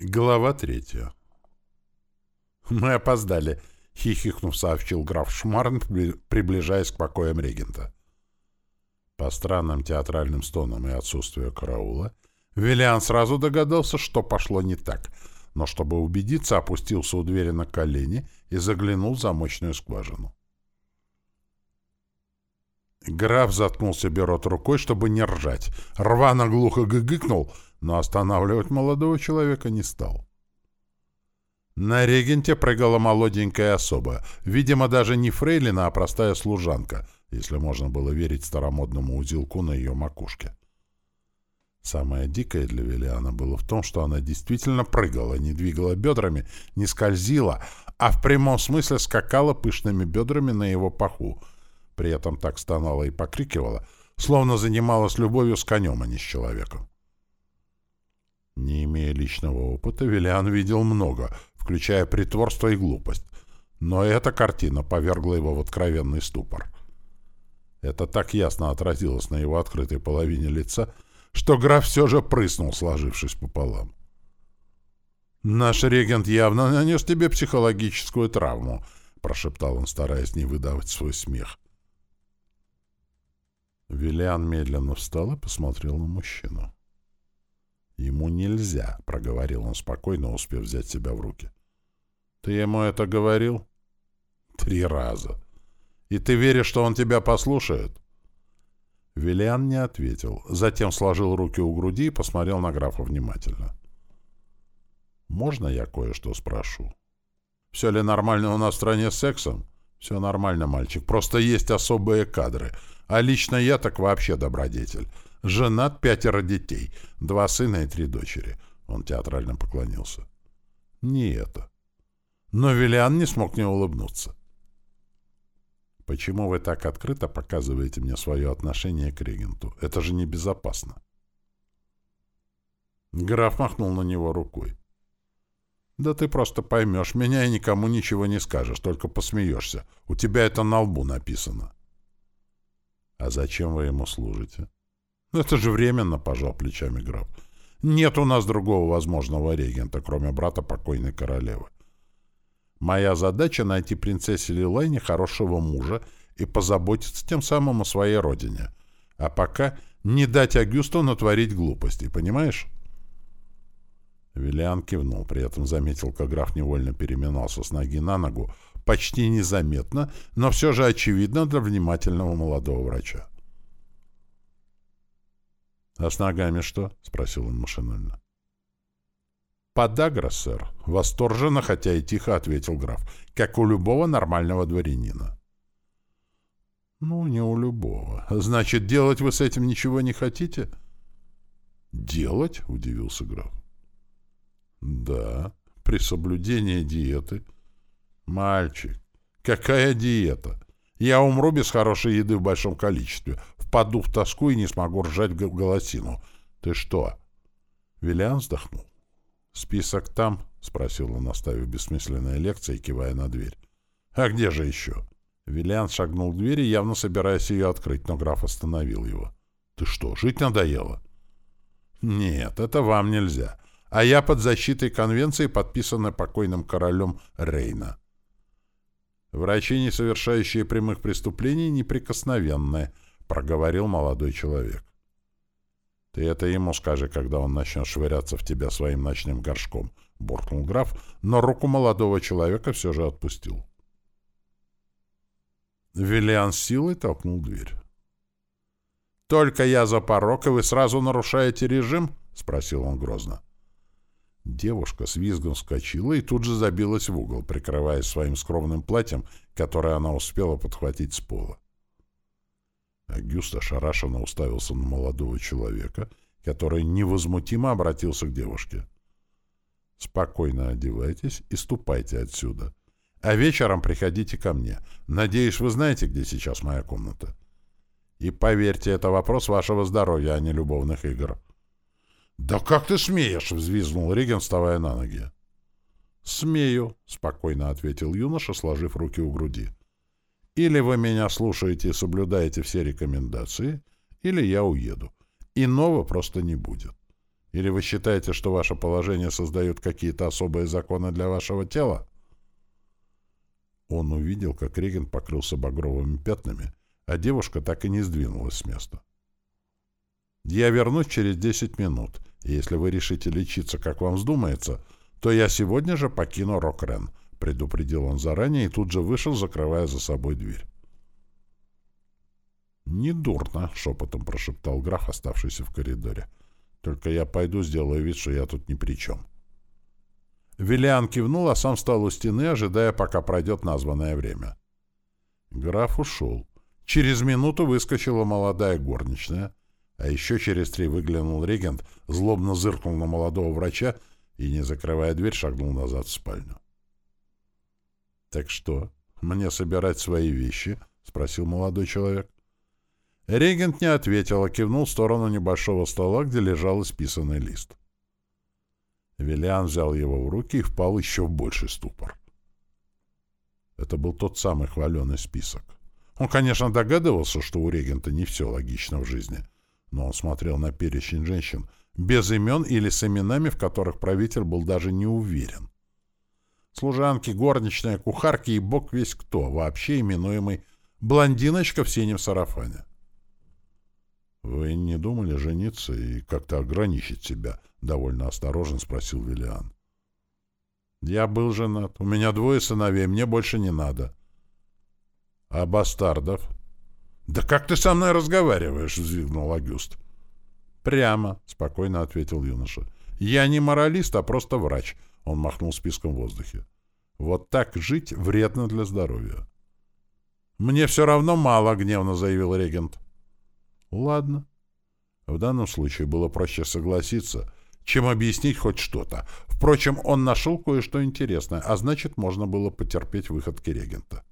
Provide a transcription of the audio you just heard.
Глава третья. «Мы опоздали», — хихикнув, сообщил граф Шмарн, приближаясь к покоям регента. По странным театральным стонам и отсутствию караула, Виллиан сразу догадался, что пошло не так, но, чтобы убедиться, опустился у двери на колени и заглянул в замочную скважину. Граф заткнул себе рот рукой, чтобы не ржать. Рвано глухо гыгыкнул, но останавливать молодого человека не стал. На регенте прыгала молоденькая особа, видимо, даже не фрейлина, а простая служанка, если можно было верить старомодному узелку на ее макушке. Самое дикое для Велиана было в том, что она действительно прыгала, не двигала бедрами, не скользила, а в прямом смысле скакала пышными бедрами на его паху — при этом так стонала и покрикивала, словно занималась любовью с конем, а не с человеком. Не имея личного опыта, Виллиан видел много, включая притворство и глупость, но эта картина повергла его в откровенный ступор. Это так ясно отразилось на его открытой половине лица, что граф все же прыснул, сложившись пополам. «Наш регент явно нанес тебе психологическую травму», — прошептал он, стараясь не выдавать свой смех. Виллиан медленно встал и посмотрел на мужчину. «Ему нельзя», — проговорил он спокойно, успев взять себя в руки. «Ты ему это говорил?» «Три раза. И ты веришь, что он тебя послушает?» Виллиан не ответил, затем сложил руки у груди и посмотрел на графа внимательно. «Можно я кое-что спрошу?» «Все ли нормально у нас в стране с сексом?» «Все нормально, мальчик. Просто есть особые кадры. А лично я так вообще добродетель. Женат, пятеро детей, два сына и три дочери. Он театрально поклонился. Не это. Но Виллиан не смог не улыбнуться. Почему вы так открыто показываете мне свое отношение к регенту? Это же небезопасно. Граф махнул на него рукой. «Да ты просто поймешь меня и никому ничего не скажешь, только посмеешься. У тебя это на лбу написано». «А зачем вы ему служите?» «Это же временно», — пожал плечами граф. «Нет у нас другого возможного регента, кроме брата покойной королевы. Моя задача — найти принцессе Лилайне хорошего мужа и позаботиться тем самым о своей родине. А пока не дать Агюсту натворить глупостей, понимаешь?» Виллиан кивнул, при этом заметил, как граф невольно переминался с ноги на ногу, почти незаметно, но все же очевидно для внимательного молодого врача. «А с ногами что?» — спросил он машинально. «Подагра, сэр», — восторженно, хотя и тихо ответил граф, как у любого нормального дворянина. «Ну, не у любого. Значит, делать вы с этим ничего не хотите?» «Делать?» — удивился граф. «Да, при соблюдении диеты». «Мальчик, какая диета? Я умру без хорошей еды в большом количестве, впаду в тоску и не смогу ржать голосину. Ты что?» Виллиан вздохнул. «Список там?» — спросил он, оставив бессмысленные лекции, кивая на дверь. «А где же еще?» Виллиан шагнул к двери, явно собираясь ее открыть, но граф остановил его. «Ты что, жить надоело?» «Нет, это вам нельзя. А я под защитой конвенции, подписанной покойным королем Рейна. «Врачи, не совершающие прямых преступлений, неприкосновенные», — проговорил молодой человек. «Ты это ему скажи, когда он начнет швыряться в тебя своим ночным горшком», — буркнул граф, но руку молодого человека все же отпустил. Виллиан силой толкнул дверь. «Только я за порог, и вы сразу нарушаете режим?» — спросил он грозно. Девушка с визгом вскочила и тут же забилась в угол, прикрываясь своим скромным платьем, которое она успела подхватить с пола. Агюст ошарашенно уставился на молодого человека, который невозмутимо обратился к девушке. «Спокойно одевайтесь и ступайте отсюда. А вечером приходите ко мне. Надеюсь, вы знаете, где сейчас моя комната. И поверьте, это вопрос вашего здоровья, а не любовных игр». «Да как ты смеешь?» — взвизгнул Реген, вставая на ноги. «Смею», — спокойно ответил юноша, сложив руки у груди. «Или вы меня слушаете и соблюдаете все рекомендации, или я уеду. Иного просто не будет. Или вы считаете, что ваше положение создает какие-то особые законы для вашего тела? Он увидел, как регент покрылся багровыми пятнами, а девушка так и не сдвинулась с места. «Я вернусь через десять минут, и если вы решите лечиться, как вам вздумается, то я сегодня же покину Рокрен», — предупредил он заранее и тут же вышел, закрывая за собой дверь. «Недурно», — шепотом прошептал граф, оставшийся в коридоре. «Только я пойду сделаю вид, что я тут ни при чем». Виллиан кивнул, а сам встал у стены, ожидая, пока пройдет названное время. Граф ушел. Через минуту выскочила молодая горничная, а еще через три выглянул регент, злобно зыркнул на молодого врача и, не закрывая дверь, шагнул назад в спальню. «Так что, мне собирать свои вещи?» — спросил молодой человек. Регент не ответил, а кивнул в сторону небольшого стола, где лежал исписанный лист. Виллиан взял его в руки и впал еще в больший ступор. Это был тот самый хваленый список. Он, конечно, догадывался, что у регента не все логично в жизни, но он смотрел на перечень женщин без имен или с именами, в которых правитель был даже не уверен. Служанки, горничная, кухарки и бог весь кто, вообще именуемый блондиночка в синем сарафане. «Вы не думали жениться и как-то ограничить себя?» — довольно осторожно спросил Виллиан. «Я был женат. У меня двое сыновей. Мне больше не надо». «А бастардов?» «Да как ты со мной разговариваешь?» — взвигнул Агюст. «Прямо», — спокойно ответил юноша. «Я не моралист, а просто врач», — он махнул списком в воздухе. «Вот так жить вредно для здоровья». «Мне все равно мало», — гневно заявил регент. «Ладно». В данном случае было проще согласиться, чем объяснить хоть что-то. Впрочем, он нашел кое-что интересное, а значит, можно было потерпеть выходки регента.